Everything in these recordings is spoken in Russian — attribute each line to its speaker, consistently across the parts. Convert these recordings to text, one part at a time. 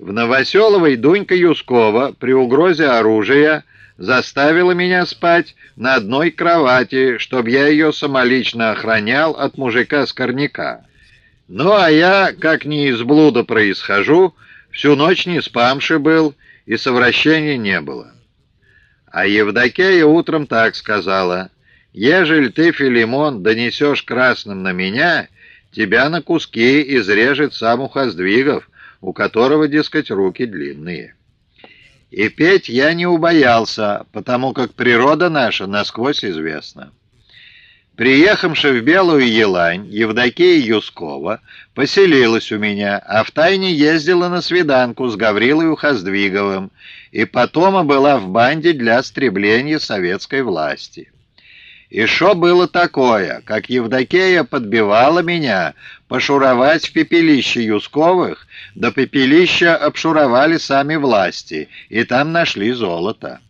Speaker 1: В Новоселовой Дунька Юскова при угрозе оружия заставила меня спать на одной кровати, чтобы я ее самолично охранял от мужика-скорняка. Ну, а я, как не из блуда происхожу, всю ночь не спамши был, и совращения не было. А Евдокия утром так сказала, «Ежели ты, Филимон, донесешь красным на меня, тебя на куски изрежет сам Ухоздвигов, у которого, дескать, руки длинные». И петь я не убоялся, потому как природа наша насквозь известна. Приехавши в Белую Елань, Евдокия Юскова поселилась у меня, а втайне ездила на свиданку с Гаврилой Ухоздвиговым и потом была в банде для стребления советской власти. И что было такое, как Евдокея подбивала меня пошуровать в пепелище Юсковых, до пепелища обшуровали сами власти, и там нашли золото.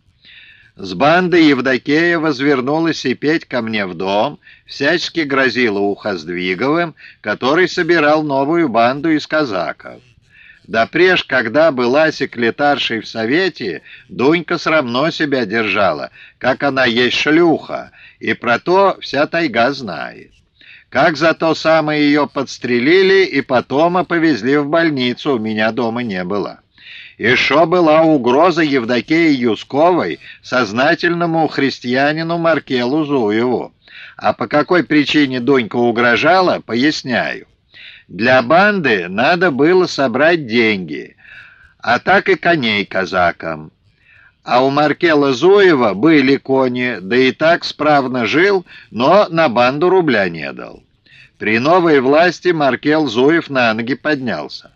Speaker 1: С банды Евдокея возвернулась и петь ко мне в дом, всячески грозила Ухоздвиговым, который собирал новую банду из казаков. Да преж, когда была секретаршей в Совете, Дунька срамно себя держала, как она есть шлюха, и про то вся тайга знает. Как за то самое ее подстрелили и потом повезли в больницу, у меня дома не было. И шо была угроза Евдокии Юсковой сознательному христианину Маркелу Зуеву. А по какой причине Дунька угрожала, поясняю. Для банды надо было собрать деньги, а так и коней казакам. А у Маркела Зуева были кони, да и так справно жил, но на банду рубля не дал. При новой власти Маркел Зуев на ноги поднялся.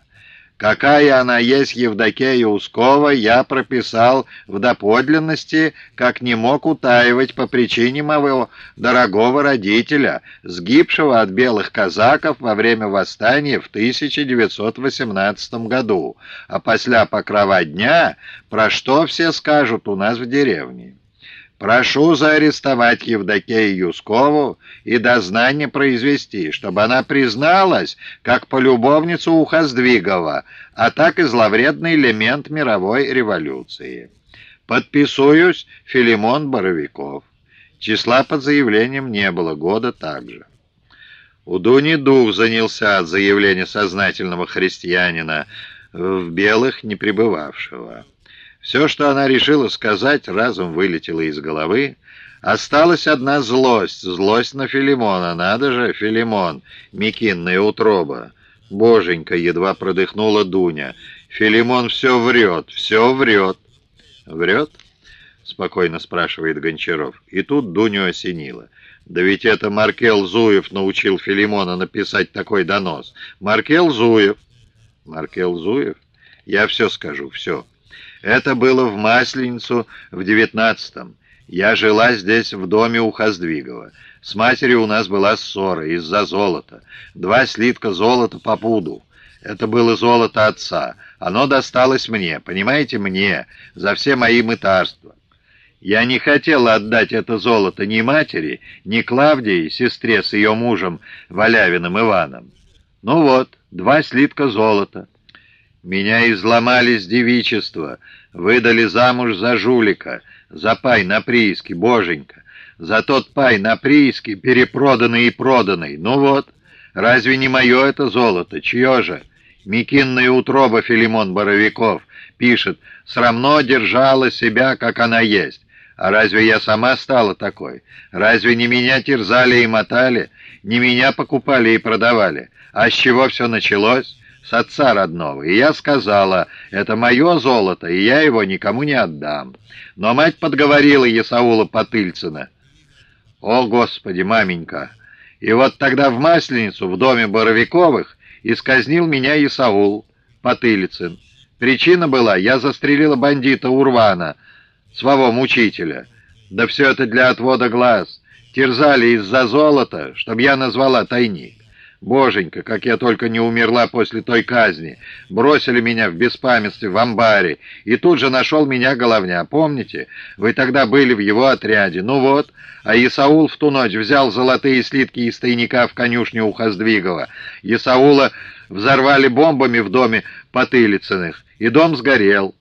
Speaker 1: Какая она есть Евдокия Ускова, я прописал в доподлинности, как не мог утаивать по причине моего дорогого родителя, сгибшего от белых казаков во время восстания в 1918 году, а после покрова дня, про что все скажут у нас в деревне. Прошу заарестовать Евдокею Юскову и дознание произвести, чтобы она призналась, как полюбовницу Ухоздвигова, а так и зловредный элемент мировой революции. Подписуюсь, Филимон Боровиков. Числа под заявлением не было, года также. У Дуни дух занялся от заявления сознательного христианина, в белых не пребывавшего. Все, что она решила сказать, разом вылетело из головы. Осталась одна злость, злость на Филимона. Надо же, Филимон, Микинная утроба. Боженька, едва продыхнула Дуня. Филимон все врет, все врет. Врет? Спокойно спрашивает Гончаров. И тут Дуню осенило. Да ведь это Маркел Зуев научил Филимона написать такой донос. Маркел Зуев. Маркел Зуев? Я все скажу, все. Это было в Масленицу в девятнадцатом. Я жила здесь в доме у Хоздвигова. С матерью у нас была ссора из-за золота. Два слитка золота по пуду. Это было золото отца. Оно досталось мне, понимаете, мне, за все мои мытарства. Я не хотела отдать это золото ни матери, ни Клавдии, сестре с ее мужем Валявиным Иваном. Ну вот, два слитка золота. Меня изломали с девичества, выдали замуж за жулика, за пай на прииске, боженька, за тот пай на прииске, перепроданный и проданный. Ну вот, разве не мое это золото, чье же? Микинная утроба Филимон Боровиков пишет, срамно держала себя, как она есть. А разве я сама стала такой? Разве не меня терзали и мотали? Не меня покупали и продавали? А с чего все началось? С отца родного, и я сказала, это мое золото, и я его никому не отдам. Но мать подговорила Есаула Потыльцина. О, Господи, маменька! И вот тогда в Масленицу, в доме Боровиковых, исказнил меня Исаул Потылицын. Причина была, я застрелила бандита Урвана, своего мучителя. Да все это для отвода глаз. Терзали из-за золота, чтобы я назвала тайник. Боженька, как я только не умерла после той казни. Бросили меня в беспамятстве в амбаре, и тут же нашел меня головня. Помните? Вы тогда были в его отряде. Ну вот, а Исаул в ту ночь взял золотые слитки из тайника в конюшню у Хоздвигова. Исаула взорвали бомбами в доме Потылицыных, и дом сгорел.